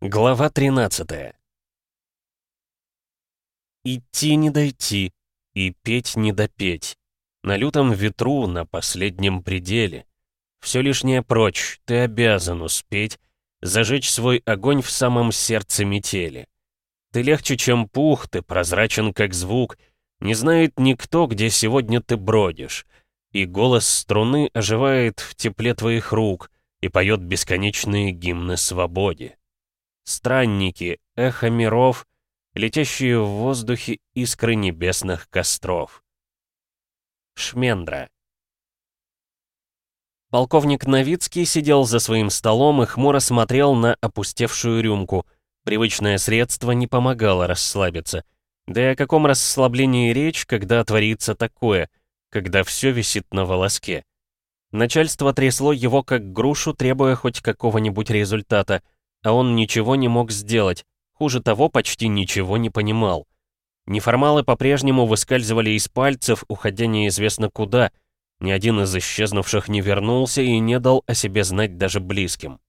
Глава 13 Идти не дойти, и петь не допеть. На лютом ветру, на последнем пределе. Все лишнее прочь, ты обязан успеть Зажечь свой огонь в самом сердце метели. Ты легче, чем пух, ты прозрачен, как звук. Не знает никто, где сегодня ты бродишь. И голос струны оживает в тепле твоих рук И поет бесконечные гимны свободе. Странники, эхо миров, Летящие в воздухе искры небесных костров. Шмендра. Полковник Новицкий сидел за своим столом и хмуро смотрел на опустевшую рюмку. Привычное средство не помогало расслабиться. Да и о каком расслаблении речь, когда творится такое, когда все висит на волоске? Начальство трясло его как грушу, требуя хоть какого-нибудь результата, а он ничего не мог сделать, хуже того, почти ничего не понимал. Неформалы по-прежнему выскальзывали из пальцев, уходя неизвестно куда, ни один из исчезнувших не вернулся и не дал о себе знать даже близким.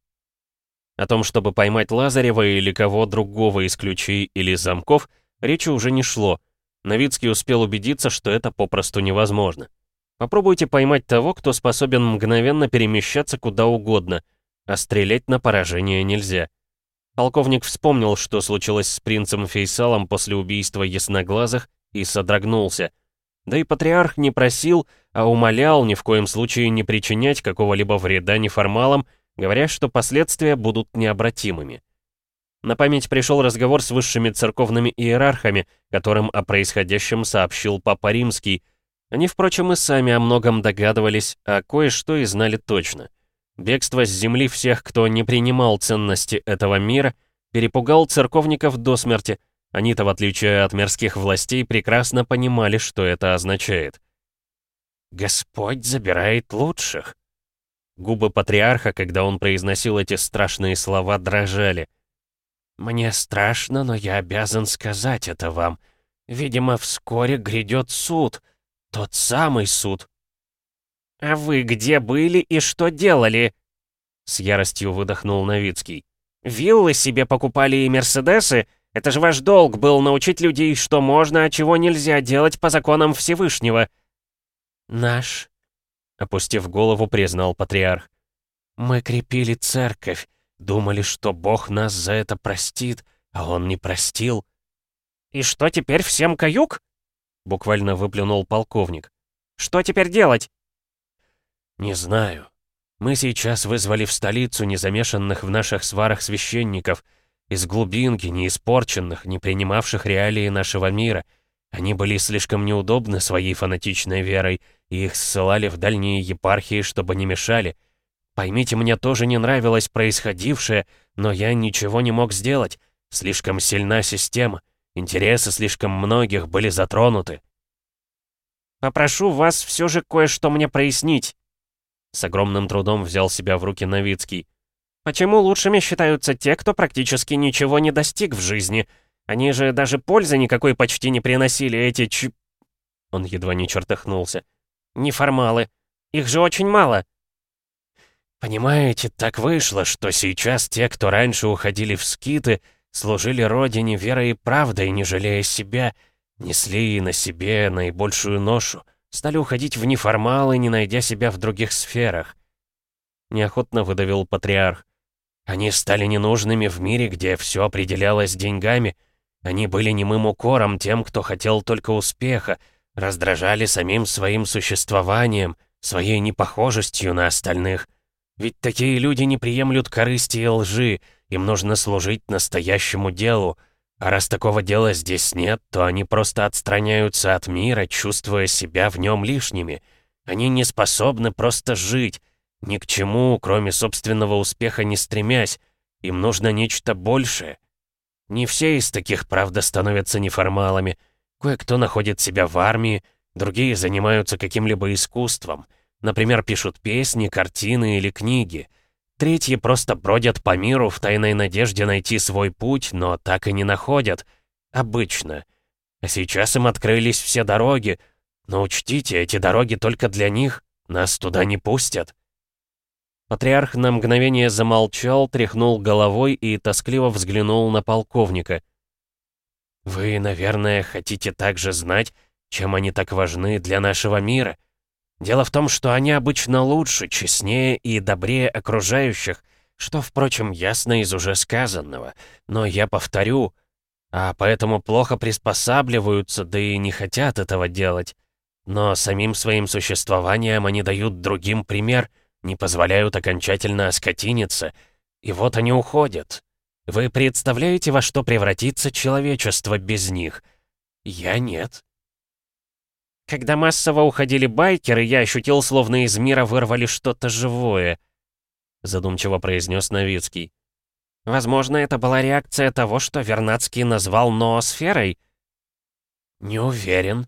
О том, чтобы поймать Лазарева или кого другого из ключей или замков, речи уже не шло. Новицкий успел убедиться, что это попросту невозможно. Попробуйте поймать того, кто способен мгновенно перемещаться куда угодно, а стрелять на поражение нельзя. Полковник вспомнил, что случилось с принцем Фейсалом после убийства ясноглазых, и содрогнулся. Да и патриарх не просил, а умолял ни в коем случае не причинять какого-либо вреда неформалам, говоря, что последствия будут необратимыми. На память пришел разговор с высшими церковными иерархами, которым о происходящем сообщил Папа Римский. Они, впрочем, и сами о многом догадывались, а кое-что и знали точно. Бегство с земли всех, кто не принимал ценности этого мира, перепугал церковников до смерти. Они-то, в отличие от мирских властей, прекрасно понимали, что это означает. «Господь забирает лучших». Губы патриарха, когда он произносил эти страшные слова, дрожали. «Мне страшно, но я обязан сказать это вам. Видимо, вскоре грядет суд. Тот самый суд, «А вы где были и что делали?» С яростью выдохнул Новицкий. «Виллы себе покупали и Мерседесы? Это же ваш долг был научить людей, что можно, а чего нельзя делать по законам Всевышнего». «Наш», — опустив голову, признал патриарх. «Мы крепили церковь, думали, что Бог нас за это простит, а Он не простил». «И что теперь всем каюк?» — буквально выплюнул полковник. «Что теперь делать?» «Не знаю. Мы сейчас вызвали в столицу незамешанных в наших сварах священников, из глубинки, не испорченных, не принимавших реалии нашего мира. Они были слишком неудобны своей фанатичной верой, и их ссылали в дальние епархии, чтобы не мешали. Поймите, мне тоже не нравилось происходившее, но я ничего не мог сделать. Слишком сильна система, интересы слишком многих были затронуты. «Попрошу вас все же кое-что мне прояснить», с огромным трудом взял себя в руки Новицкий. «Почему лучшими считаются те, кто практически ничего не достиг в жизни? Они же даже пользы никакой почти не приносили, эти ч...» Он едва не чертыхнулся. «Неформалы. Их же очень мало». «Понимаете, так вышло, что сейчас те, кто раньше уходили в скиты, служили Родине верой и правдой, не жалея себя, несли на себе наибольшую ношу стали уходить в неформалы, не найдя себя в других сферах. Неохотно выдавил патриарх. Они стали ненужными в мире, где все определялось деньгами. Они были немым укором тем, кто хотел только успеха, раздражали самим своим существованием, своей непохожестью на остальных. Ведь такие люди не приемлют корысти и лжи, им нужно служить настоящему делу — а раз такого дела здесь нет, то они просто отстраняются от мира, чувствуя себя в нем лишними. Они не способны просто жить, ни к чему, кроме собственного успеха не стремясь. Им нужно нечто большее. Не все из таких, правда, становятся неформалами. Кое-кто находит себя в армии, другие занимаются каким-либо искусством. Например, пишут песни, картины или книги — Третьи просто бродят по миру в тайной надежде найти свой путь, но так и не находят. Обычно. А сейчас им открылись все дороги. Но учтите, эти дороги только для них. Нас туда не пустят. Патриарх на мгновение замолчал, тряхнул головой и тоскливо взглянул на полковника. «Вы, наверное, хотите также знать, чем они так важны для нашего мира? Дело в том, что они обычно лучше, честнее и добрее окружающих, что, впрочем, ясно из уже сказанного. Но я повторю, а поэтому плохо приспосабливаются, да и не хотят этого делать. Но самим своим существованием они дают другим пример, не позволяют окончательно оскотиниться. И вот они уходят. Вы представляете, во что превратится человечество без них? Я нет. Когда массово уходили байкеры, я ощутил, словно из мира вырвали что-то живое, задумчиво произнес Новицкий. Возможно, это была реакция того, что Вернадский назвал ноосферой? Не уверен,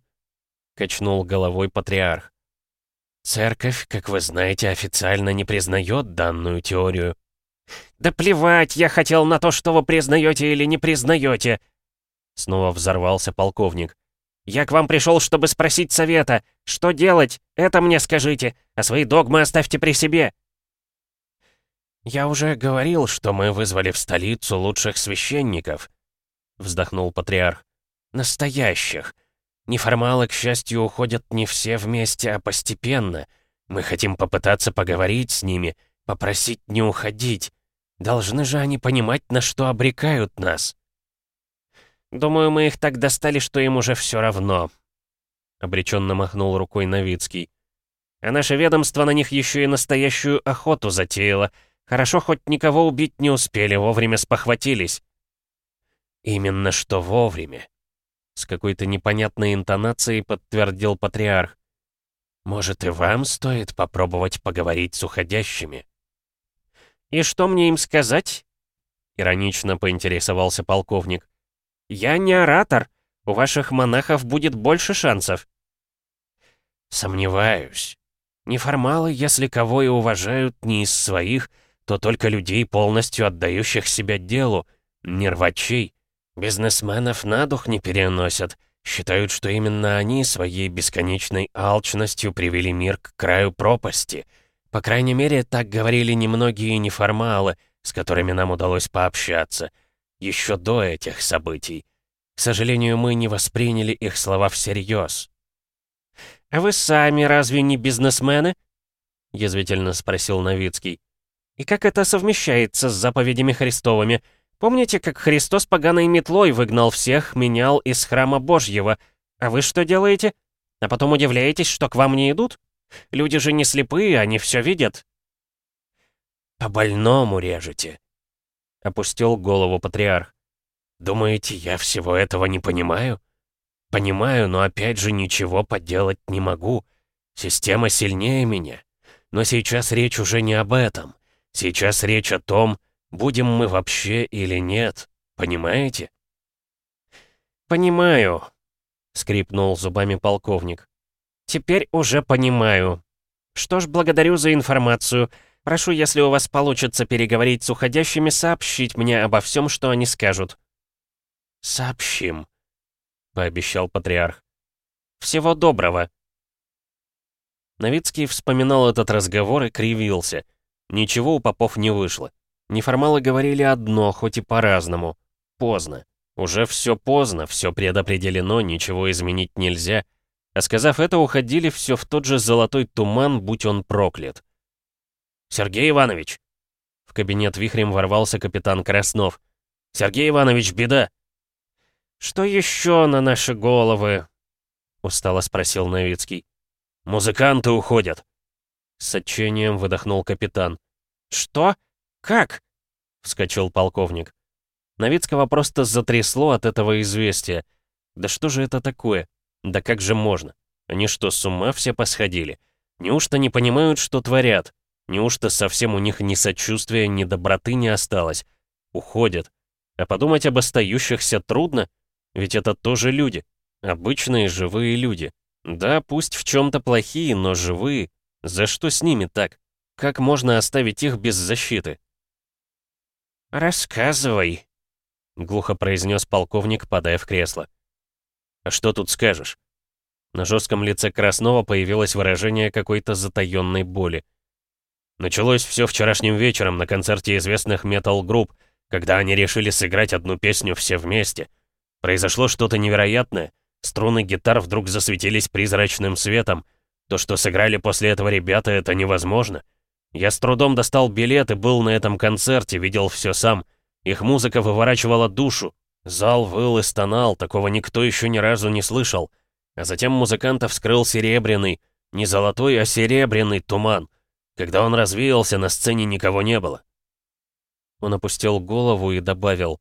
качнул головой патриарх. Церковь, как вы знаете, официально не признает данную теорию. «Да плевать, я хотел на то, что вы признаете или не признаете!» Снова взорвался полковник. «Я к вам пришел, чтобы спросить совета. Что делать? Это мне скажите, а свои догмы оставьте при себе!» «Я уже говорил, что мы вызвали в столицу лучших священников», вздохнул патриарх. «Настоящих. Неформалы, к счастью, уходят не все вместе, а постепенно. Мы хотим попытаться поговорить с ними, попросить не уходить. Должны же они понимать, на что обрекают нас. Думаю, мы их так достали, что им уже все равно. Обреченно махнул рукой Новицкий. А наше ведомство на них еще и настоящую охоту затеяло. Хорошо, хоть никого убить не успели, вовремя спохватились. Именно что вовремя. С какой-то непонятной интонацией подтвердил патриарх. Может, и вам стоит попробовать поговорить с уходящими? «И что мне им сказать?» Иронично поинтересовался полковник. «Я не оратор. У ваших монахов будет больше шансов». «Сомневаюсь. Неформалы, если кого и уважают не из своих, то только людей, полностью отдающих себя делу, нервачей. Бизнесменов на дух не переносят, считают, что именно они своей бесконечной алчностью привели мир к краю пропасти — по крайней мере, так говорили немногие неформалы, с которыми нам удалось пообщаться, еще до этих событий. К сожалению, мы не восприняли их слова всерьез. «А вы сами разве не бизнесмены?» — язвительно спросил Новицкий. «И как это совмещается с заповедями Христовыми? Помните, как Христос поганой метлой выгнал всех, менял из храма Божьего? А вы что делаете? А потом удивляетесь, что к вам не идут?» Люди же не слепые, они все видят». «По-больному режете», — опустил голову патриарх. «Думаете, я всего этого не понимаю? Понимаю, но опять же ничего поделать не могу. Система сильнее меня. Но сейчас речь уже не об этом. Сейчас речь о том, будем мы вообще или нет. Понимаете?» «Понимаю», — скрипнул зубами полковник. Теперь уже понимаю. Что ж, благодарю за информацию. Прошу, если у вас получится переговорить с уходящими, сообщить мне обо всем, что они скажут. Сообщим, пообещал патриарх. Всего доброго. Новицкий вспоминал этот разговор и кривился. Ничего у попов не вышло. Неформалы говорили одно, хоть и по-разному. Поздно. Уже все поздно, все предопределено, ничего изменить нельзя — а сказав это, уходили все в тот же золотой туман, будь он проклят. «Сергей Иванович!» В кабинет вихрем ворвался капитан Краснов. «Сергей Иванович, беда!» «Что еще на наши головы?» Устало спросил Новицкий. «Музыканты уходят!» С отчаянием выдохнул капитан. «Что? Как?» Вскочил полковник. Новицкого просто затрясло от этого известия. Да что же это такое? Да как же можно? Они что, с ума все посходили? Неужто не понимают, что творят? Неужто совсем у них ни сочувствия, ни доброты не осталось? Уходят. А подумать об остающихся трудно, ведь это тоже люди. Обычные живые люди. Да, пусть в чем-то плохие, но живые. За что с ними так? Как можно оставить их без защиты? «Рассказывай», — глухо произнес полковник, падая в кресло. А что тут скажешь? На жестком лице Краснова появилось выражение какой-то затаённой боли. Началось все вчерашним вечером на концерте известных метал-групп, когда они решили сыграть одну песню все вместе. Произошло что-то невероятное. Струны гитар вдруг засветились призрачным светом. То, что сыграли после этого ребята, это невозможно. Я с трудом достал билет и был на этом концерте, видел все сам. Их музыка выворачивала душу. Зал выл и стонал, такого никто еще ни разу не слышал. А затем музыкантов скрыл серебряный, не золотой, а серебряный туман. Когда он развеялся, на сцене никого не было. Он опустил голову и добавил.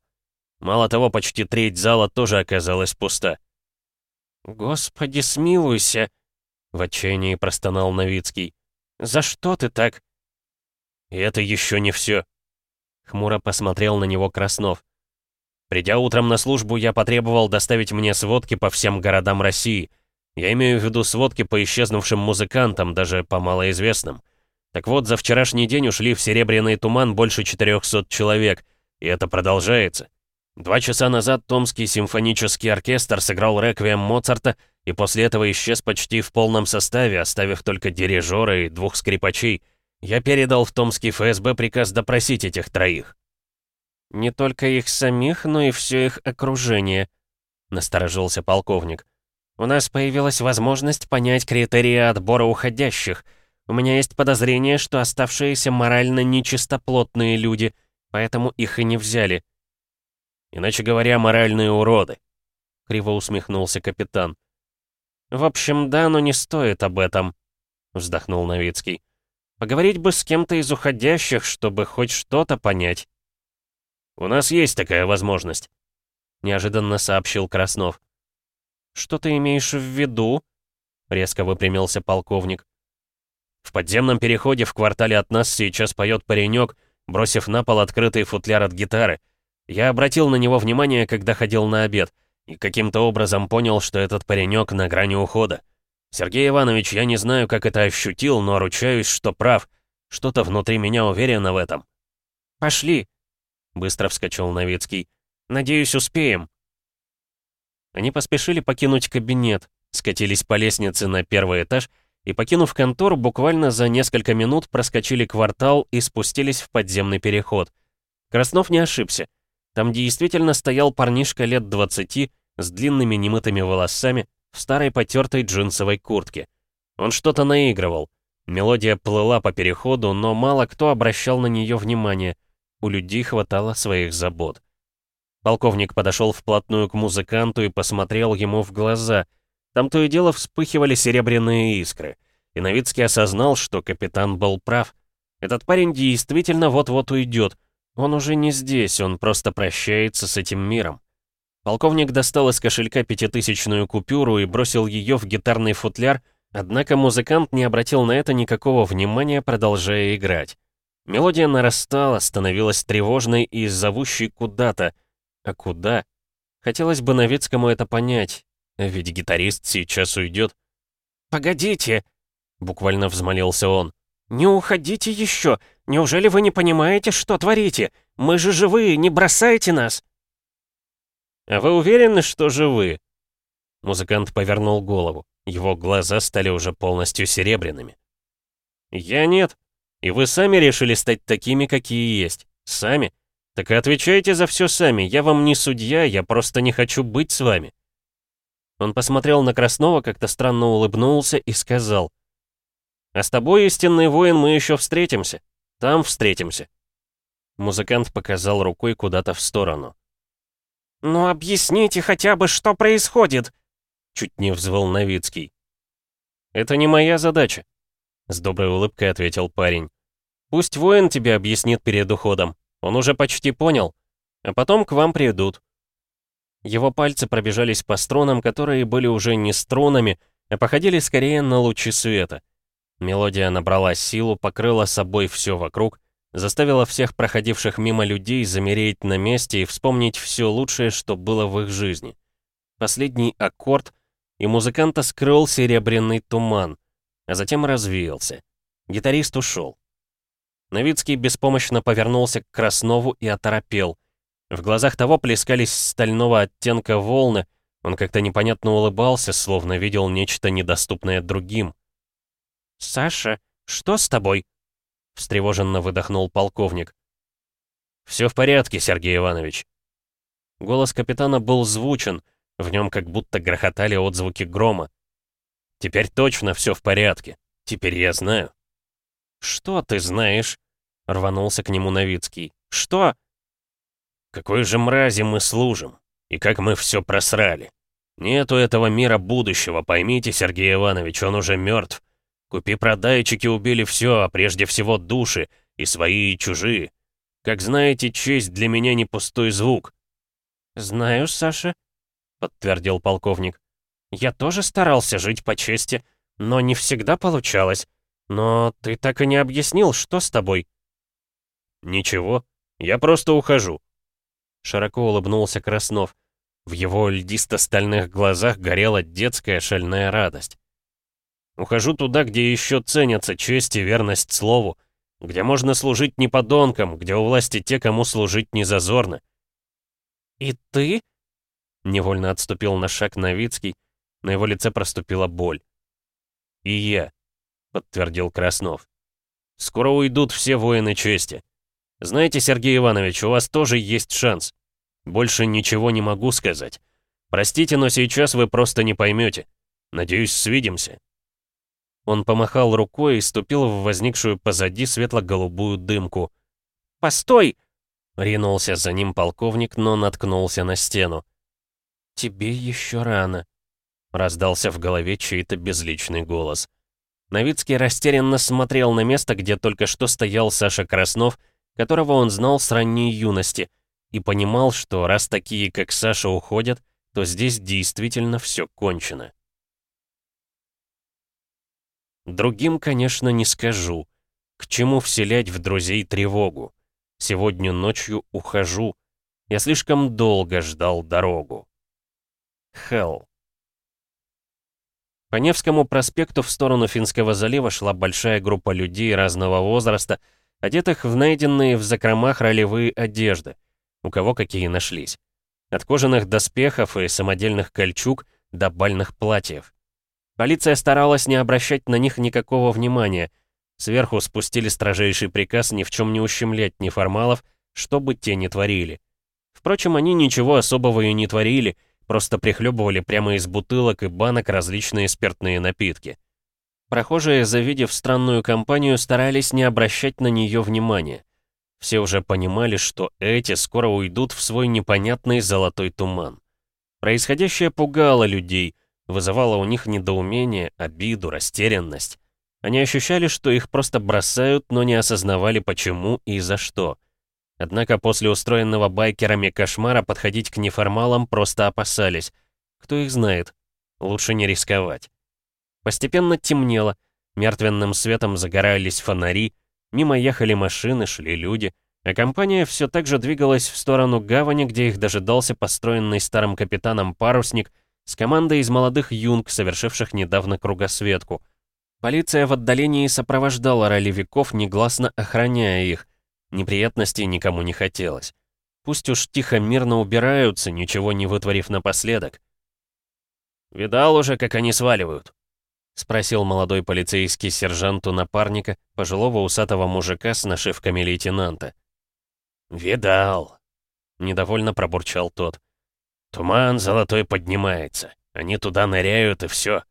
Мало того, почти треть зала тоже оказалась пуста. «Господи, смилуйся!» — в отчаянии простонал Новицкий. «За что ты так?» «И это еще не все», — хмуро посмотрел на него Краснов. «Придя утром на службу, я потребовал доставить мне сводки по всем городам России. Я имею в виду сводки по исчезнувшим музыкантам, даже по малоизвестным. Так вот, за вчерашний день ушли в Серебряный туман больше 400 человек, и это продолжается. Два часа назад Томский симфонический оркестр сыграл реквием Моцарта и после этого исчез почти в полном составе, оставив только дирижера и двух скрипачей. Я передал в Томский ФСБ приказ допросить этих троих. «Не только их самих, но и все их окружение», — насторожился полковник. «У нас появилась возможность понять критерии отбора уходящих — у меня есть подозрение, что оставшиеся морально нечистоплотные люди, поэтому их и не взяли. Иначе говоря, моральные уроды. Криво усмехнулся капитан. В общем, да, но не стоит об этом, вздохнул Новицкий. Поговорить бы с кем-то из уходящих, чтобы хоть что-то понять. У нас есть такая возможность, неожиданно сообщил Краснов. Что ты имеешь в виду? Резко выпрямился полковник. В подземном переходе в квартале от нас сейчас поет паренек, бросив на пол открытый футляр от гитары. Я обратил на него внимание, когда ходил на обед, и каким-то образом понял, что этот паренек на грани ухода. Сергей Иванович, я не знаю, как это ощутил, но ручаюсь, что прав. Что-то внутри меня уверено в этом. «Пошли!» — быстро вскочил Новицкий. «Надеюсь, успеем». Они поспешили покинуть кабинет, скатились по лестнице на первый этаж и, покинув контору, буквально за несколько минут проскочили квартал и спустились в подземный переход. Краснов не ошибся. Там действительно стоял парнишка лет 20 с длинными немытыми волосами в старой потертой джинсовой куртке. Он что-то наигрывал. Мелодия плыла по переходу, но мало кто обращал на нее внимание. У людей хватало своих забот. Полковник подошел вплотную к музыканту и посмотрел ему в глаза — там то и дело вспыхивали серебряные искры. И Новицкий осознал, что капитан был прав. Этот парень действительно вот-вот уйдет. Он уже не здесь, он просто прощается с этим миром. Полковник достал из кошелька пятитысячную купюру и бросил ее в гитарный футляр, однако музыкант не обратил на это никакого внимания, продолжая играть. Мелодия нарастала, становилась тревожной и зовущей куда-то. А куда? Хотелось бы Новицкому это понять, ведь гитарист сейчас уйдет. «Погодите!» — буквально взмолился он. «Не уходите еще! Неужели вы не понимаете, что творите? Мы же живые, не бросайте нас!» «А вы уверены, что живы?» Музыкант повернул голову. Его глаза стали уже полностью серебряными. «Я нет. И вы сами решили стать такими, какие есть. Сами. Так и отвечайте за все сами. Я вам не судья, я просто не хочу быть с вами». Он посмотрел на Краснова, как-то странно улыбнулся и сказал. «А с тобой, истинный воин, мы еще встретимся. Там встретимся». Музыкант показал рукой куда-то в сторону. «Ну объясните хотя бы, что происходит!» Чуть не взвыл Новицкий. «Это не моя задача», — с доброй улыбкой ответил парень. «Пусть воин тебе объяснит перед уходом. Он уже почти понял. А потом к вам придут. Его пальцы пробежались по струнам, которые были уже не струнами, а походили скорее на лучи света. Мелодия набрала силу, покрыла собой все вокруг, заставила всех проходивших мимо людей замереть на месте и вспомнить все лучшее, что было в их жизни. Последний аккорд, и музыканта скрыл серебряный туман, а затем развеялся. Гитарист ушел. Новицкий беспомощно повернулся к Краснову и оторопел. В глазах того плескались стального оттенка волны, он как-то непонятно улыбался, словно видел нечто недоступное другим. «Саша, что с тобой?» — встревоженно выдохнул полковник. «Все в порядке, Сергей Иванович». Голос капитана был звучен, в нем как будто грохотали отзвуки грома. «Теперь точно все в порядке. Теперь я знаю». «Что ты знаешь?» — рванулся к нему Новицкий. «Что?» «Какой же мрази мы служим? И как мы все просрали? Нету этого мира будущего, поймите, Сергей Иванович, он уже мертв. Купи-продайчики убили все, а прежде всего души, и свои, и чужие. Как знаете, честь для меня не пустой звук». «Знаю, Саша», — подтвердил полковник. «Я тоже старался жить по чести, но не всегда получалось. Но ты так и не объяснил, что с тобой». «Ничего, я просто ухожу». Широко улыбнулся Краснов. В его льдисто-стальных глазах горела детская шальная радость. Ухожу туда, где еще ценятся честь и верность слову, где можно служить не подонкам, где у власти те, кому служить не зазорно. «И ты?» — невольно отступил на шаг Новицкий, на его лице проступила боль. «И я», — подтвердил Краснов. «Скоро уйдут все воины чести. Знаете, Сергей Иванович, у вас тоже есть шанс. Больше ничего не могу сказать. Простите, но сейчас вы просто не поймете. Надеюсь, свидимся». Он помахал рукой и ступил в возникшую позади светло-голубую дымку. «Постой!» — ринулся за ним полковник, но наткнулся на стену. «Тебе еще рано», — раздался в голове чей-то безличный голос. Новицкий растерянно смотрел на место, где только что стоял Саша Краснов, которого он знал с ранней юности, и понимал, что раз такие, как Саша, уходят, то здесь действительно все кончено. Другим, конечно, не скажу. К чему вселять в друзей тревогу? Сегодня ночью ухожу. Я слишком долго ждал дорогу. Хелл. По Невскому проспекту в сторону Финского залива шла большая группа людей разного возраста, одетых в найденные в закромах ролевые одежды, у кого какие нашлись. От кожаных доспехов и самодельных кольчуг до бальных платьев. Полиция старалась не обращать на них никакого внимания. Сверху спустили строжайший приказ ни в чем не ущемлять неформалов, что бы те ни творили. Впрочем, они ничего особого и не творили, просто прихлебывали прямо из бутылок и банок различные спиртные напитки. Прохожие, завидев странную компанию, старались не обращать на нее внимания. Все уже понимали, что эти скоро уйдут в свой непонятный золотой туман. Происходящее пугало людей, вызывало у них недоумение, обиду, растерянность. Они ощущали, что их просто бросают, но не осознавали почему и за что. Однако после устроенного байкерами кошмара подходить к неформалам просто опасались. Кто их знает? Лучше не рисковать. Постепенно темнело, мертвенным светом загорались фонари, мимо ехали машины, шли люди, а компания все так же двигалась в сторону гавани, где их дожидался построенный старым капитаном парусник с командой из молодых юнг, совершивших недавно кругосветку. Полиция в отдалении сопровождала ролевиков, негласно охраняя их. Неприятностей никому не хотелось. Пусть уж тихо-мирно убираются, ничего не вытворив напоследок. «Видал уже, как они сваливают?» — спросил молодой полицейский сержант у напарника, пожилого усатого мужика с нашивками лейтенанта. «Видал», — недовольно пробурчал тот. Туман золотой поднимается. Они туда ныряют и все.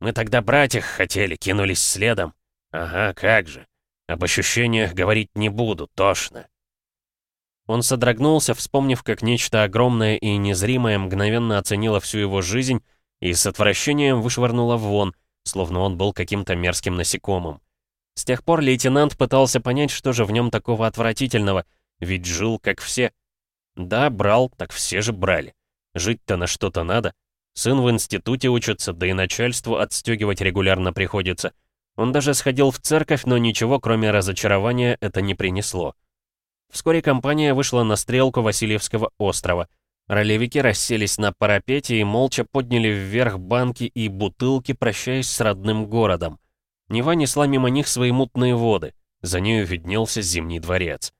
Мы тогда брать их хотели, кинулись следом. Ага, как же. Об ощущениях говорить не буду, тошно. Он содрогнулся, вспомнив, как нечто огромное и незримое мгновенно оценило всю его жизнь и с отвращением вышвырнуло вон, словно он был каким-то мерзким насекомым. С тех пор лейтенант пытался понять, что же в нем такого отвратительного, ведь жил как все. Да, брал, так все же брали. Жить-то на что-то надо. Сын в институте учится, да и начальству отстегивать регулярно приходится. Он даже сходил в церковь, но ничего, кроме разочарования, это не принесло. Вскоре компания вышла на стрелку Васильевского острова. Ролевики расселись на парапете и молча подняли вверх банки и бутылки, прощаясь с родным городом. Нева несла мимо них свои мутные воды. За нею виднелся Зимний дворец.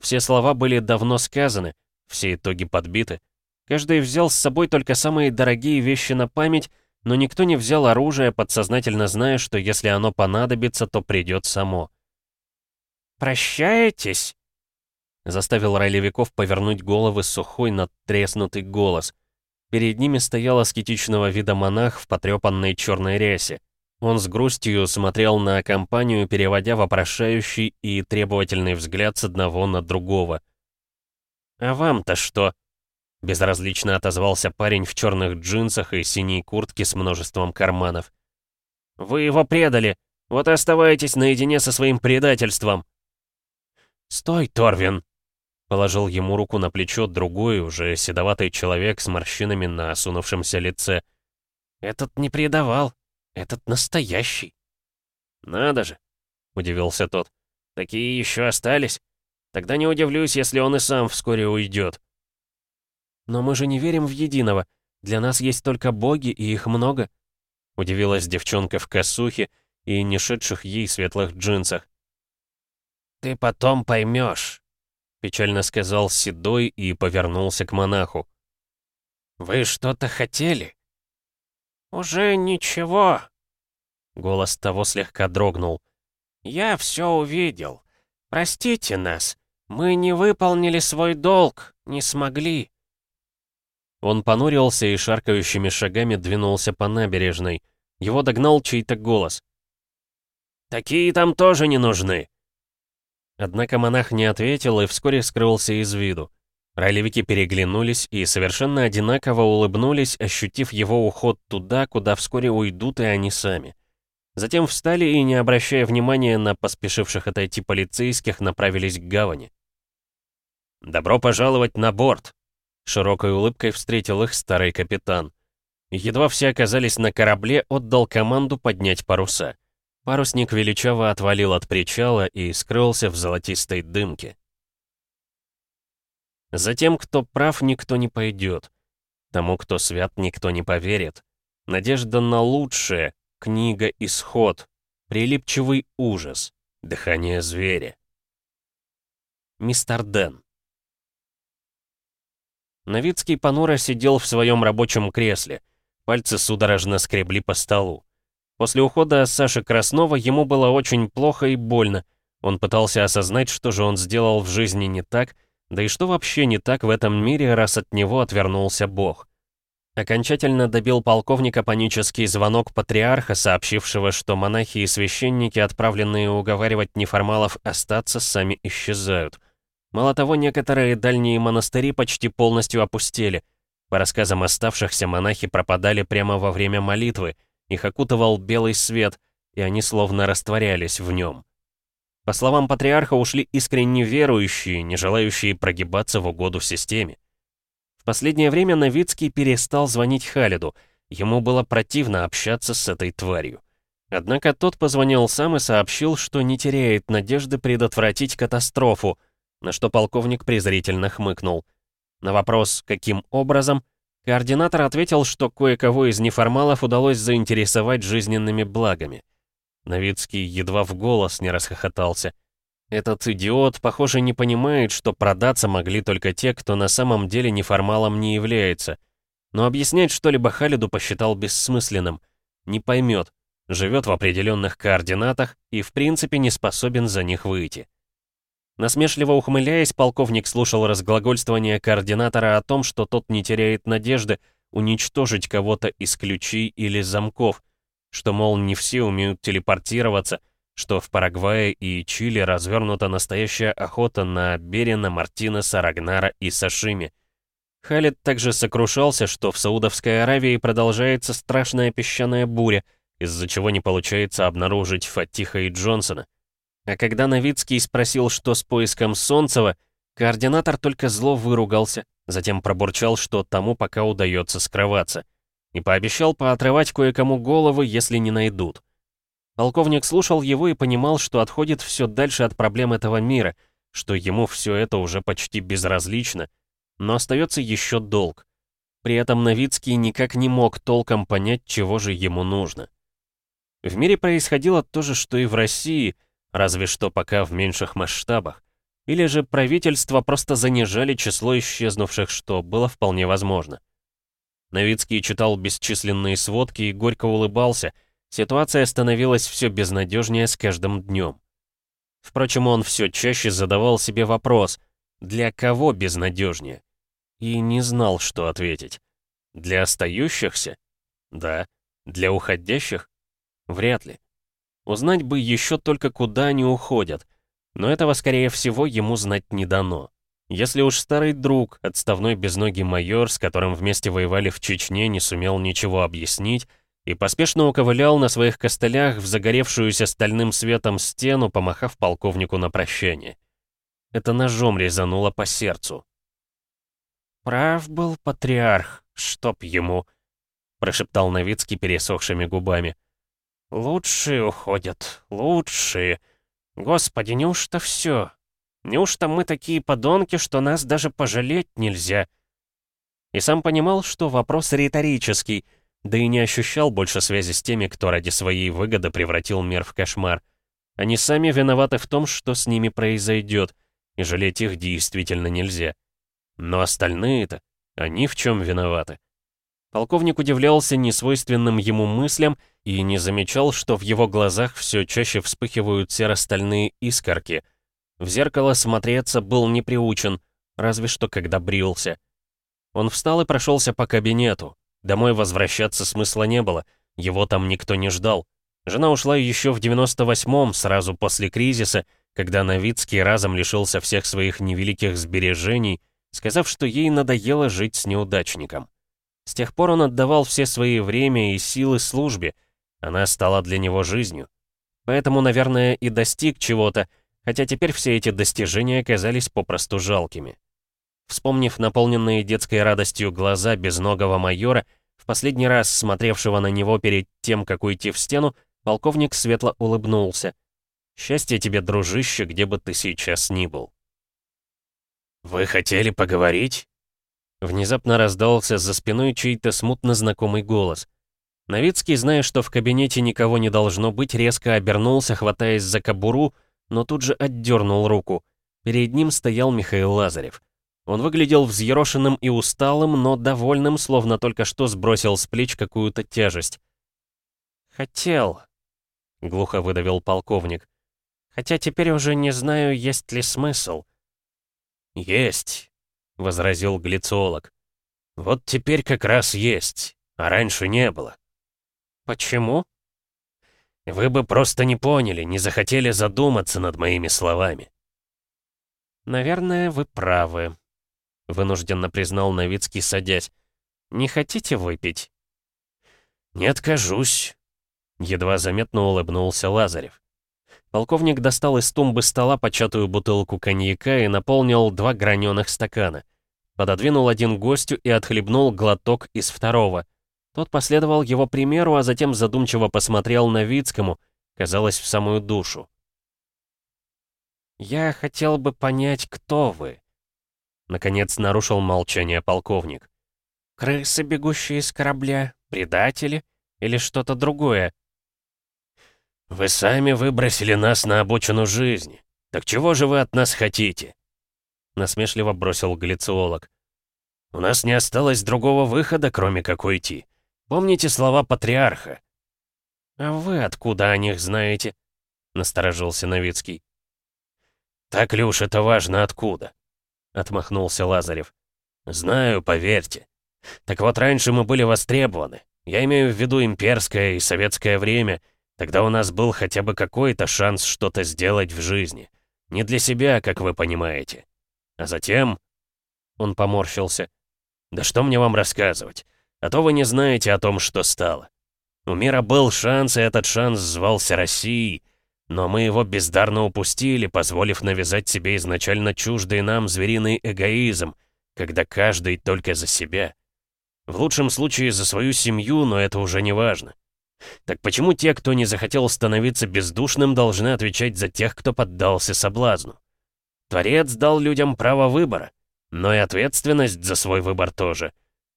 Все слова были давно сказаны, все итоги подбиты. Каждый взял с собой только самые дорогие вещи на память, но никто не взял оружие, подсознательно зная, что если оно понадобится, то придет само. прощаетесь?» Заставил ролевиков повернуть головы сухой надтреснутый голос. Перед ними стоял аскетичного вида монах в потрепанной черной рясе. Он с грустью смотрел на компанию, переводя вопрошающий и требовательный взгляд с одного на другого. «А вам-то что?» Безразлично отозвался парень в черных джинсах и синей куртке с множеством карманов. «Вы его предали! Вот и оставайтесь наедине со своим предательством!» «Стой, Торвин!» Положил ему руку на плечо другой, уже седоватый человек с морщинами на осунувшемся лице. «Этот не предавал. Этот настоящий». «Надо же!» — удивился тот. «Такие еще остались. Тогда не удивлюсь, если он и сам вскоре уйдет». «Но мы же не верим в единого. Для нас есть только боги, и их много», — удивилась девчонка в косухе и не шедших ей светлых джинсах. «Ты потом поймешь», — печально сказал Седой и повернулся к монаху. «Вы что-то хотели?» «Уже ничего». Голос того слегка дрогнул. «Я все увидел. Простите нас. Мы не выполнили свой долг, не смогли». Он понурился и шаркающими шагами двинулся по набережной. Его догнал чей-то голос. «Такие там тоже не нужны. Однако монах не ответил и вскоре скрылся из виду. Ролевики переглянулись и совершенно одинаково улыбнулись, ощутив его уход туда, куда вскоре уйдут и они сами. Затем встали и, не обращая внимания на поспешивших отойти полицейских, направились к гавани. «Добро пожаловать на борт!» Широкой улыбкой встретил их старый капитан. Едва все оказались на корабле, отдал команду поднять паруса. Парусник величаво отвалил от причала и скрылся в золотистой дымке. Затем, кто прав, никто не пойдет. Тому, кто свят, никто не поверит. Надежда на лучшее, книга «Исход», прилипчивый ужас, дыхание зверя. Мистер Дэн. Новицкий понуро сидел в своем рабочем кресле. Пальцы судорожно скребли по столу. После ухода Саши Краснова ему было очень плохо и больно. Он пытался осознать, что же он сделал в жизни не так, да и что вообще не так в этом мире, раз от него отвернулся Бог. Окончательно добил полковника панический звонок патриарха, сообщившего, что монахи и священники, отправленные уговаривать неформалов остаться, сами исчезают. Мало того, некоторые дальние монастыри почти полностью опустели. По рассказам оставшихся, монахи пропадали прямо во время молитвы — их окутывал белый свет, и они словно растворялись в нем. По словам патриарха, ушли искренне верующие, не желающие прогибаться в угоду системе. В последнее время Новицкий перестал звонить Халиду, ему было противно общаться с этой тварью. Однако тот позвонил сам и сообщил, что не теряет надежды предотвратить катастрофу, на что полковник презрительно хмыкнул. На вопрос, каким образом, Координатор ответил, что кое-кого из неформалов удалось заинтересовать жизненными благами. Новицкий едва в голос не расхохотался. Этот идиот, похоже, не понимает, что продаться могли только те, кто на самом деле неформалом не является. Но объяснять что-либо Халиду посчитал бессмысленным. Не поймет, живет в определенных координатах и в принципе не способен за них выйти. Насмешливо ухмыляясь, полковник слушал разглагольствование координатора о том, что тот не теряет надежды уничтожить кого-то из ключей или замков, что, мол, не все умеют телепортироваться, что в Парагвае и Чили развернута настоящая охота на Берина, Мартинеса, Рагнара и Сашими. Халид также сокрушался, что в Саудовской Аравии продолжается страшная песчаная буря, из-за чего не получается обнаружить Фатиха и Джонсона. А когда Новицкий спросил, что с поиском Солнцева, координатор только зло выругался, затем пробурчал, что тому пока удается скрываться, и пообещал поотрывать кое-кому головы, если не найдут. Полковник слушал его и понимал, что отходит все дальше от проблем этого мира, что ему все это уже почти безразлично, но остается еще долг. При этом Новицкий никак не мог толком понять, чего же ему нужно. В мире происходило то же, что и в России — разве что пока в меньших масштабах. Или же правительства просто занижали число исчезнувших, что было вполне возможно. Новицкий читал бесчисленные сводки и горько улыбался. Ситуация становилась все безнадежнее с каждым днем. Впрочем, он все чаще задавал себе вопрос, для кого безнадежнее? И не знал, что ответить. Для остающихся? Да. Для уходящих? Вряд ли. Узнать бы еще только, куда они уходят. Но этого, скорее всего, ему знать не дано. Если уж старый друг, отставной безногий майор, с которым вместе воевали в Чечне, не сумел ничего объяснить, и поспешно уковылял на своих костылях в загоревшуюся стальным светом стену, помахав полковнику на прощание. Это ножом резануло по сердцу. «Прав был патриарх, чтоб ему», — прошептал Новицкий пересохшими губами. «Лучшие уходят, лучшие. Господи, неужто все? Неужто мы такие подонки, что нас даже пожалеть нельзя?» И сам понимал, что вопрос риторический, да и не ощущал больше связи с теми, кто ради своей выгоды превратил мир в кошмар. Они сами виноваты в том, что с ними произойдет, и жалеть их действительно нельзя. Но остальные-то, они в чем виноваты? Полковник удивлялся несвойственным ему мыслям и не замечал, что в его глазах все чаще вспыхивают серо-стальные искорки. В зеркало смотреться был не приучен, разве что когда брился. Он встал и прошелся по кабинету. Домой возвращаться смысла не было, его там никто не ждал. Жена ушла еще в 98-м, сразу после кризиса, когда Новицкий разом лишился всех своих невеликих сбережений, сказав, что ей надоело жить с неудачником. С тех пор он отдавал все свои время и силы службе, она стала для него жизнью. Поэтому, наверное, и достиг чего-то, хотя теперь все эти достижения оказались попросту жалкими. Вспомнив наполненные детской радостью глаза безногого майора, в последний раз смотревшего на него перед тем, как уйти в стену, полковник светло улыбнулся. «Счастье тебе, дружище, где бы ты сейчас ни был». «Вы хотели поговорить?» Внезапно раздался за спиной чей-то смутно знакомый голос. Новицкий, зная, что в кабинете никого не должно быть, резко обернулся, хватаясь за кобуру, но тут же отдернул руку. Перед ним стоял Михаил Лазарев. Он выглядел взъерошенным и усталым, но довольным, словно только что сбросил с плеч какую-то тяжесть. «Хотел», — глухо выдавил полковник. «Хотя теперь уже не знаю, есть ли смысл». «Есть», — возразил глициолог. «Вот теперь как раз есть, а раньше не было». «Почему?» «Вы бы просто не поняли, не захотели задуматься над моими словами». «Наверное, вы правы», — вынужденно признал Новицкий, садясь. «Не хотите выпить?» «Не откажусь», — едва заметно улыбнулся Лазарев. Полковник достал из тумбы стола початую бутылку коньяка и наполнил два граненых стакана. Пододвинул один гостю и отхлебнул глоток из второго. Тот последовал его примеру, а затем задумчиво посмотрел на Вицкому, казалось, в самую душу. «Я хотел бы понять, кто вы», — наконец нарушил молчание полковник. «Крысы, бегущие с корабля, предатели или что-то другое?» «Вы сами выбросили нас на обочину жизни. Так чего же вы от нас хотите?» Насмешливо бросил глициолог. «У нас не осталось другого выхода, кроме как уйти. Помните слова патриарха?» «А вы откуда о них знаете?» Насторожился Новицкий. «Так ли уж это важно откуда?» Отмахнулся Лазарев. «Знаю, поверьте. Так вот, раньше мы были востребованы. Я имею в виду имперское и советское время, Тогда у нас был хотя бы какой-то шанс что-то сделать в жизни. Не для себя, как вы понимаете. А затем... Он поморщился. Да что мне вам рассказывать? А то вы не знаете о том, что стало. У мира был шанс, и этот шанс звался Россией. Но мы его бездарно упустили, позволив навязать себе изначально чуждый нам звериный эгоизм, когда каждый только за себя. В лучшем случае за свою семью, но это уже не важно. Так почему те, кто не захотел становиться бездушным, должны отвечать за тех, кто поддался соблазну? Творец дал людям право выбора, но и ответственность за свой выбор тоже.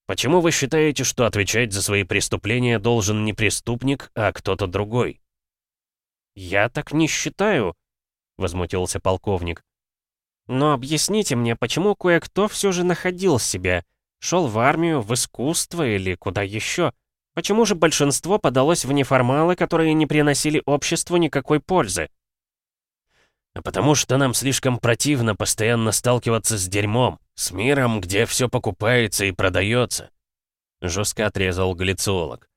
Почему вы считаете, что отвечать за свои преступления должен не преступник, а кто-то другой? «Я так не считаю», — возмутился полковник. «Но объясните мне, почему кое-кто все же находил себя, шел в армию, в искусство или куда еще?» Почему же большинство подалось в неформалы, которые не приносили обществу никакой пользы? а потому что нам слишком противно постоянно сталкиваться с дерьмом, с миром, где все покупается и продается. Жестко отрезал глициолог.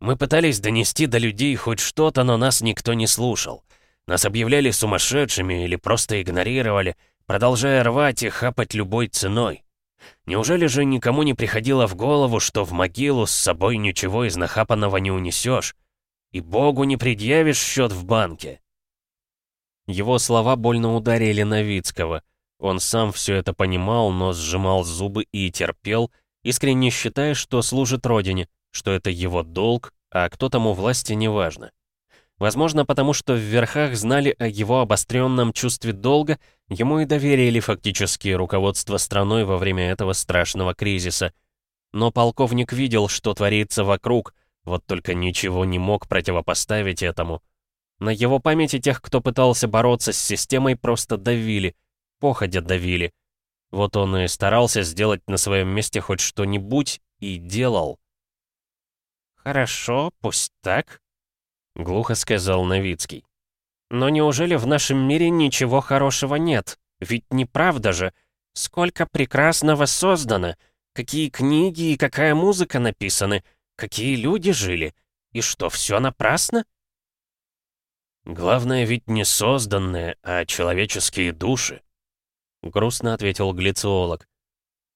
Мы пытались донести до людей хоть что-то, но нас никто не слушал. Нас объявляли сумасшедшими или просто игнорировали, продолжая рвать и хапать любой ценой. Неужели же никому не приходило в голову, что в могилу с собой ничего из нахапанного не унесешь? И Богу не предъявишь счет в банке? Его слова больно ударили Новицкого. Он сам все это понимал, но сжимал зубы и терпел, искренне считая, что служит родине, что это его долг, а кто тому власти неважно. Возможно, потому что в верхах знали о его обостренном чувстве долга, ему и доверили фактически руководство страной во время этого страшного кризиса. Но полковник видел, что творится вокруг, вот только ничего не мог противопоставить этому. На его памяти тех, кто пытался бороться с системой, просто давили, походя давили. Вот он и старался сделать на своем месте хоть что-нибудь, и делал. «Хорошо, пусть так», — глухо сказал Новицкий. «Но неужели в нашем мире ничего хорошего нет? Ведь не правда же? Сколько прекрасного создано! Какие книги и какая музыка написаны! Какие люди жили! И что, все напрасно?» «Главное ведь не созданные, а человеческие души», — грустно ответил глициолог.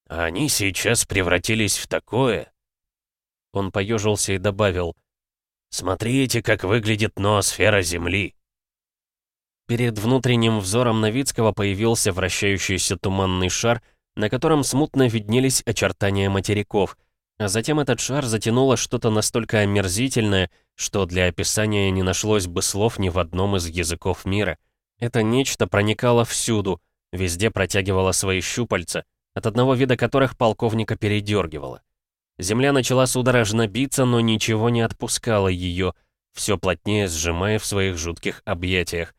«А они сейчас превратились в такое». Он поежился и добавил, «Смотрите, как выглядит ноосфера Земли». Перед внутренним взором Новицкого появился вращающийся туманный шар, на котором смутно виднелись очертания материков — а затем этот шар затянуло что-то настолько омерзительное, что для описания не нашлось бы слов ни в одном из языков мира. Это нечто проникало всюду, везде протягивало свои щупальца, от одного вида которых полковника передергивало. Земля начала судорожно биться, но ничего не отпускало ее, все плотнее сжимая в своих жутких объятиях.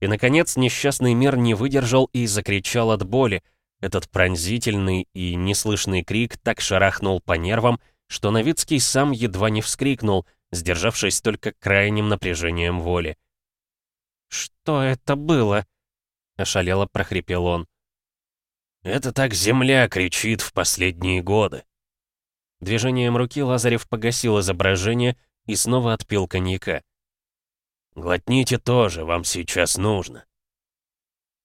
И, наконец, несчастный мир не выдержал и закричал от боли, этот пронзительный и неслышный крик так шарахнул по нервам, что Новицкий сам едва не вскрикнул, сдержавшись только крайним напряжением воли. «Что это было?» — ошалело прохрипел он. «Это так земля кричит в последние годы». Движением руки Лазарев погасил изображение и снова отпил коньяка. «Глотните тоже, вам сейчас нужно».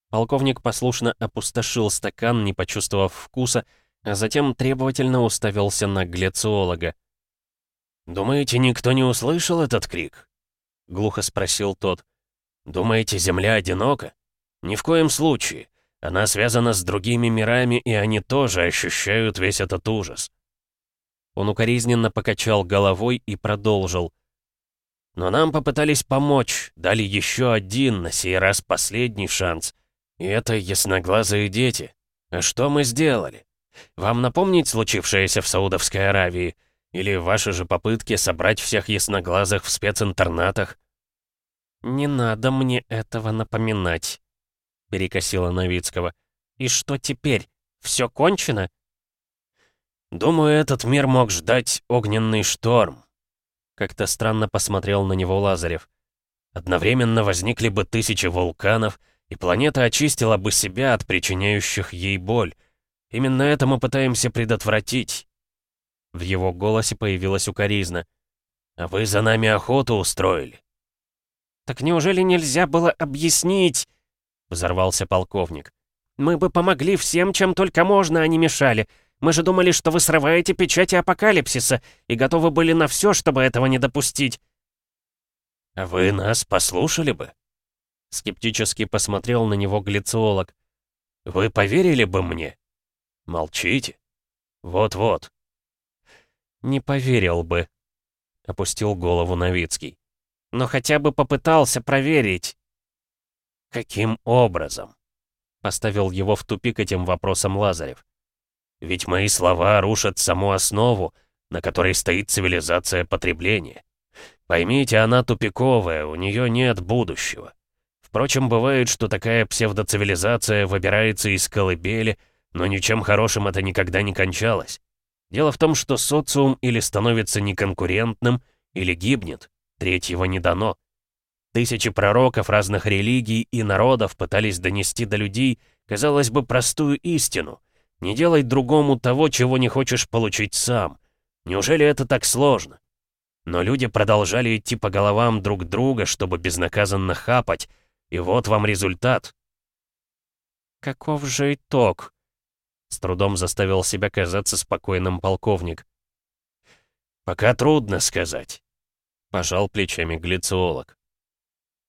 Полковник послушно опустошил стакан, не почувствовав вкуса, а затем требовательно уставился на глициолога. «Думаете, никто не услышал этот крик?» — глухо спросил тот. «Думаете, Земля одинока? Ни в коем случае. Она связана с другими мирами, и они тоже ощущают весь этот ужас». Он укоризненно покачал головой и продолжил. «Но нам попытались помочь, дали еще один, на сей раз последний шанс. И это ясноглазые дети. А что мы сделали? Вам напомнить случившееся в Саудовской Аравии? Или ваши же попытки собрать всех ясноглазых в специнтернатах? «Не надо мне этого напоминать», — перекосила Новицкого. «И что теперь? Все кончено?» «Думаю, этот мир мог ждать огненный шторм», — как-то странно посмотрел на него Лазарев. «Одновременно возникли бы тысячи вулканов, и планета очистила бы себя от причиняющих ей боль. Именно это мы пытаемся предотвратить. В его голосе появилась укоризна. «А вы за нами охоту устроили?» «Так неужели нельзя было объяснить?» Взорвался полковник. «Мы бы помогли всем, чем только можно, а не мешали. Мы же думали, что вы срываете печати апокалипсиса и готовы были на все, чтобы этого не допустить». «А вы нас послушали бы?» Скептически посмотрел на него глициолог. «Вы поверили бы мне?» «Молчите. Вот-вот». «Не поверил бы», — опустил голову Новицкий. «Но хотя бы попытался проверить». «Каким образом?» — поставил его в тупик этим вопросом Лазарев. «Ведь мои слова рушат саму основу, на которой стоит цивилизация потребления. Поймите, она тупиковая, у нее нет будущего. Впрочем, бывает, что такая псевдоцивилизация выбирается из колыбели, но ничем хорошим это никогда не кончалось. Дело в том, что социум или становится неконкурентным, или гибнет, третьего не дано. Тысячи пророков разных религий и народов пытались донести до людей, казалось бы, простую истину. Не делай другому того, чего не хочешь получить сам. Неужели это так сложно? Но люди продолжали идти по головам друг друга, чтобы безнаказанно хапать, и вот вам результат. Каков же итог? С трудом заставил себя казаться спокойным полковник. Пока трудно сказать. Пожал плечами глициолог.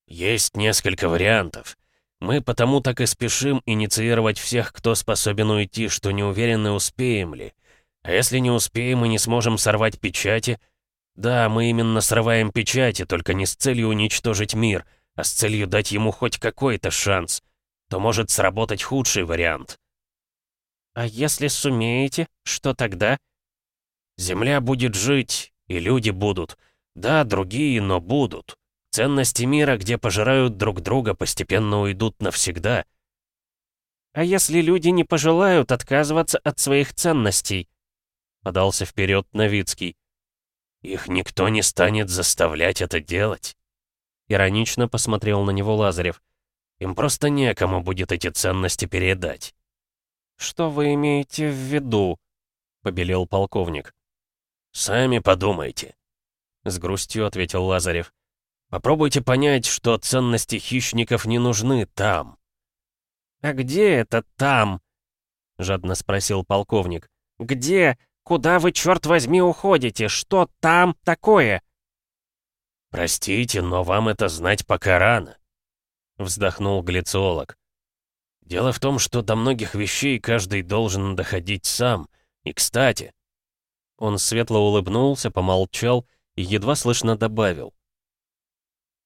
Есть несколько вариантов. Мы потому так и спешим инициировать всех, кто способен уйти, что не уверены, успеем ли. А если не успеем и не сможем сорвать печати, да, мы именно срываем печати, только не с целью уничтожить мир, а с целью дать ему хоть какой-то шанс, то может сработать худший вариант. А если сумеете, что тогда? Земля будет жить, и люди будут. Да, другие, но будут. Ценности мира, где пожирают друг друга, постепенно уйдут навсегда. А если люди не пожелают отказываться от своих ценностей? Подался вперед Новицкий. Их никто не станет заставлять это делать. Иронично посмотрел на него Лазарев. Им просто некому будет эти ценности передать. «Что вы имеете в виду?» — побелел полковник. «Сами подумайте», — с грустью ответил Лазарев. Попробуйте понять, что ценности хищников не нужны там. «А где это там?» — жадно спросил полковник. «Где? Куда вы, черт возьми, уходите? Что там такое?» «Простите, но вам это знать пока рано», — вздохнул глициолог. «Дело в том, что до многих вещей каждый должен доходить сам. И, кстати...» Он светло улыбнулся, помолчал и едва слышно добавил.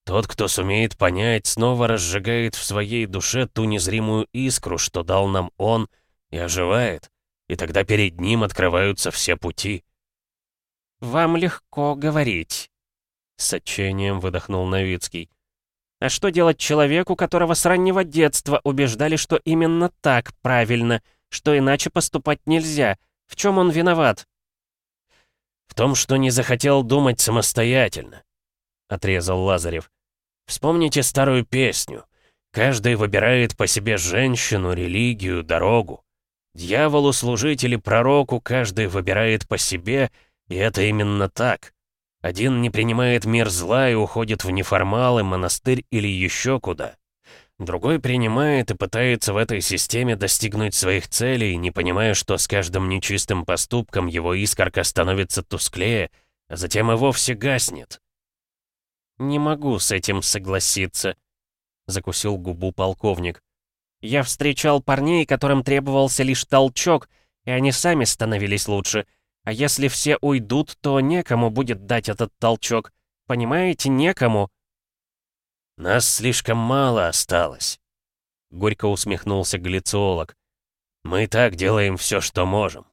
Тот, кто сумеет понять, снова разжигает в своей душе ту незримую искру, что дал нам он, и оживает, и тогда перед ним открываются все пути. «Вам легко говорить», — с отчаянием выдохнул Новицкий. «А что делать человеку, которого с раннего детства убеждали, что именно так правильно, что иначе поступать нельзя? В чем он виноват?» «В том, что не захотел думать самостоятельно», — отрезал Лазарев. Вспомните старую песню. Каждый выбирает по себе женщину, религию, дорогу. Дьяволу служить или пророку каждый выбирает по себе, и это именно так. Один не принимает мир зла и уходит в неформалы, монастырь или еще куда. Другой принимает и пытается в этой системе достигнуть своих целей, не понимая, что с каждым нечистым поступком его искорка становится тусклее, а затем и вовсе гаснет. «Не могу с этим согласиться», — закусил губу полковник. «Я встречал парней, которым требовался лишь толчок, и они сами становились лучше. А если все уйдут, то некому будет дать этот толчок. Понимаете, некому». «Нас слишком мало осталось», — горько усмехнулся глициолог. «Мы так делаем все, что можем.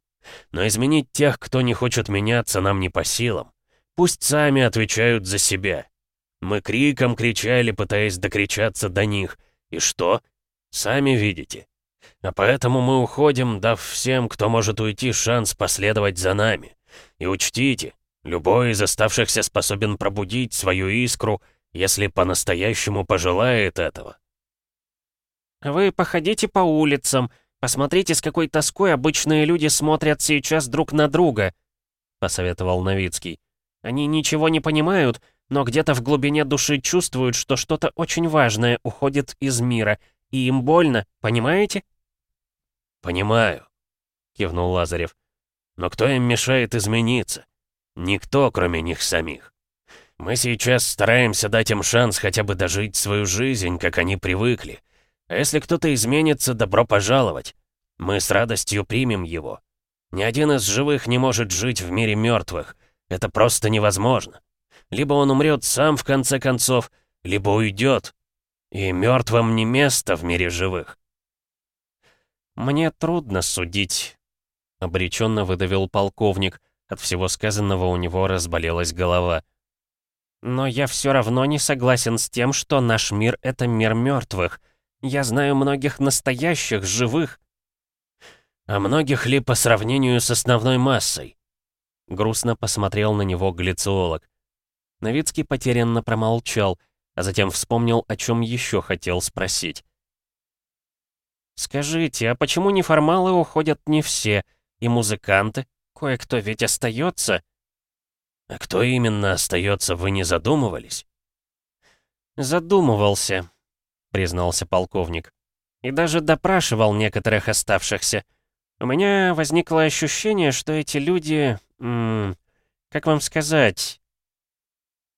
Но изменить тех, кто не хочет меняться, нам не по силам. Пусть сами отвечают за себя. Мы криком кричали, пытаясь докричаться до них. И что? Сами видите. А поэтому мы уходим, дав всем, кто может уйти, шанс последовать за нами. И учтите, любой из оставшихся способен пробудить свою искру, если по-настоящему пожелает этого. Вы походите по улицам, посмотрите, с какой тоской обычные люди смотрят сейчас друг на друга, посоветовал Новицкий. Они ничего не понимают, но где-то в глубине души чувствуют, что что-то очень важное уходит из мира, и им больно, понимаете? «Понимаю», — кивнул Лазарев. «Но кто им мешает измениться? Никто, кроме них самих. Мы сейчас стараемся дать им шанс хотя бы дожить свою жизнь, как они привыкли. А если кто-то изменится, добро пожаловать. Мы с радостью примем его. Ни один из живых не может жить в мире мертвых. Это просто невозможно. Либо он умрет сам в конце концов, либо уйдет. И мертвым не место в мире живых. «Мне трудно судить», — обреченно выдавил полковник. От всего сказанного у него разболелась голова. «Но я все равно не согласен с тем, что наш мир — это мир мертвых. Я знаю многих настоящих, живых». «А многих ли по сравнению с основной массой?» Грустно посмотрел на него глициолог. Новицкий потерянно промолчал. а затем вспомнил, о чем еще хотел спросить. «Скажите, а почему неформалы уходят не все, и музыканты? Кое-кто ведь остается?» «А кто именно остается, вы не задумывались?» «Задумывался», — признался полковник. «И даже допрашивал некоторых оставшихся. У меня возникло ощущение, что эти люди... М -м, как вам сказать...»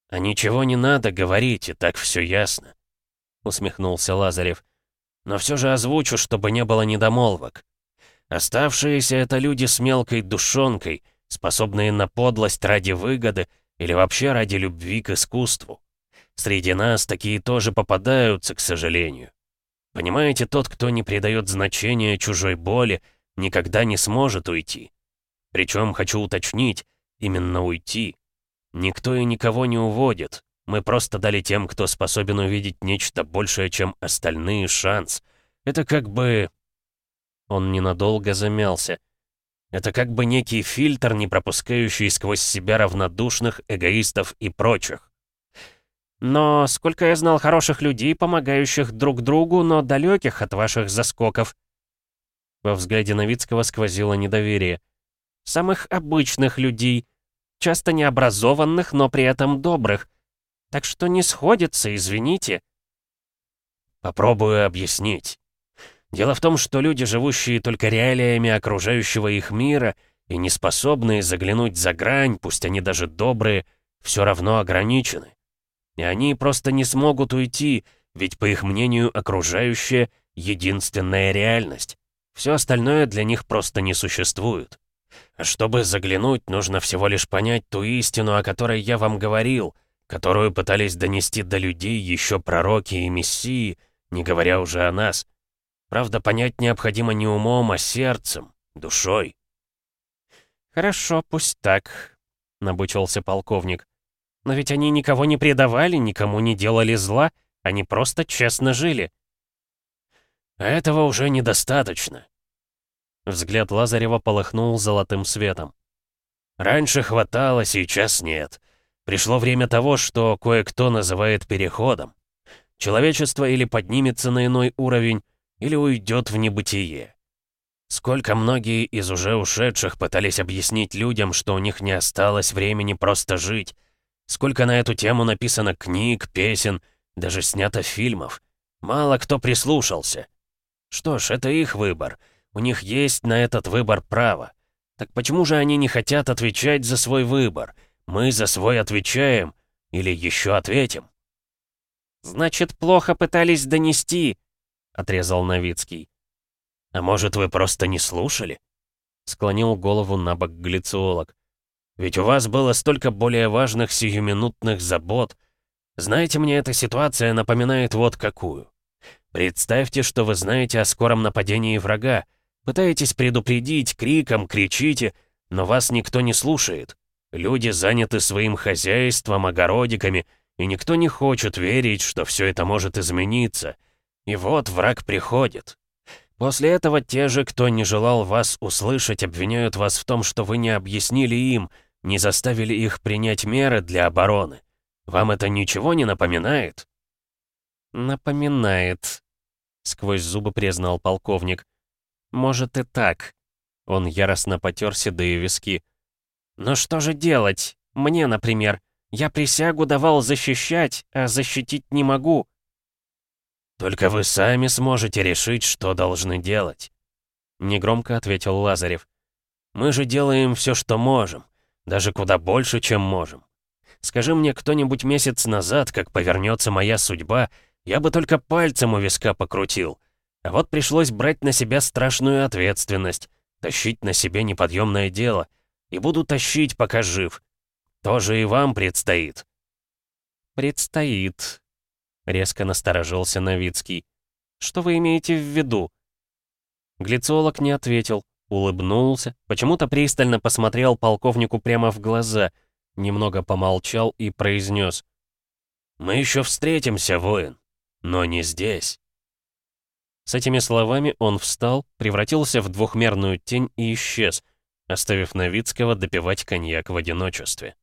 «А ничего не надо говорить, и так все ясно», — усмехнулся Лазарев. «Но все же озвучу, чтобы не было недомолвок. Оставшиеся — это люди с мелкой душонкой, способные на подлость ради выгоды или вообще ради любви к искусству. Среди нас такие тоже попадаются, к сожалению. Понимаете, тот, кто не придает значения чужой боли, никогда не сможет уйти. Причем, хочу уточнить, именно уйти. Никто и никого не уводит. Мы просто дали тем, кто способен увидеть нечто большее, чем остальные, шанс. Это как бы... Он ненадолго замялся. Это как бы некий фильтр, не пропускающий сквозь себя равнодушных, эгоистов и прочих. Но сколько я знал хороших людей, помогающих друг другу, но далеких от ваших заскоков. Во взгляде Новицкого сквозило недоверие. «Самых обычных людей, часто необразованных, но при этом добрых. Так что не сходится, извините». «Попробую объяснить. Дело в том, что люди, живущие только реалиями окружающего их мира и не способные заглянуть за грань, пусть они даже добрые, все равно ограничены. И они просто не смогут уйти, ведь, по их мнению, окружающее — единственная реальность. Все остальное для них просто не существует. Чтобы заглянуть, нужно всего лишь понять ту истину, о которой я вам говорил, которую пытались донести до людей еще пророки и мессии, не говоря уже о нас. Правда, понять необходимо не умом, а сердцем, душой. «Хорошо, пусть так», — набучился полковник. «Но ведь они никого не предавали, никому не делали зла, они просто честно жили». Этого уже недостаточно. Взгляд Лазарева полыхнул золотым светом. Раньше хватало, сейчас нет. Пришло время того, что кое-кто называет переходом. Человечество или поднимется на иной уровень, или уйдет в небытие. Сколько многие из уже ушедших пытались объяснить людям, что у них не осталось времени просто жить. Сколько на эту тему написано книг, песен, даже снято фильмов. Мало кто прислушался. Что ж, это их выбор. У них есть на этот выбор право. Так почему же они не хотят отвечать за свой выбор? Мы за свой отвечаем. Или еще ответим? «Значит, плохо пытались донести», — отрезал Новицкий. «А может, вы просто не слушали?» — склонил голову на бок глициолог. «Ведь у вас было столько более важных сиюминутных забот. Знаете, мне эта ситуация напоминает вот какую. Представьте, что вы знаете о скором нападении врага. Пытаетесь предупредить, криком кричите, но вас никто не слушает. Люди заняты своим хозяйством, огородиками, и никто не хочет верить, что все это может измениться. И вот враг приходит. После этого те же, кто не желал вас услышать, обвиняют вас в том, что вы не объяснили им, не заставили их принять меры для обороны. Вам это ничего не напоминает? Напоминает, сквозь зубы признал полковник. «Может и так». Он яростно потер седые виски. «Но что же делать? Мне, например. Я присягу давал защищать, а защитить не могу». «Только вы сами сможете решить, что должны делать», — негромко ответил Лазарев. «Мы же делаем все, что можем, даже куда больше, чем можем. Скажи мне кто-нибудь месяц назад, как повернется моя судьба, я бы только пальцем у виска покрутил. А вот пришлось брать на себя страшную ответственность, тащить на себе неподъемное дело. И буду тащить, пока жив. Тоже и вам предстоит. «Предстоит», — резко насторожился Новицкий. «Что вы имеете в виду?» Глициолог не ответил, улыбнулся, почему-то пристально посмотрел полковнику прямо в глаза, немного помолчал и произнес. «Мы еще встретимся, воин». Но не здесь. С этими словами он встал, превратился в двухмерную тень и исчез, оставив Новицкого допивать коньяк в одиночестве.